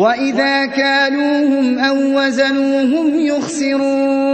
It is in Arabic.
وَإِذَا كَالُوهُمْ أَو وَّزَنُوهُمْ يُخْسِرُونَ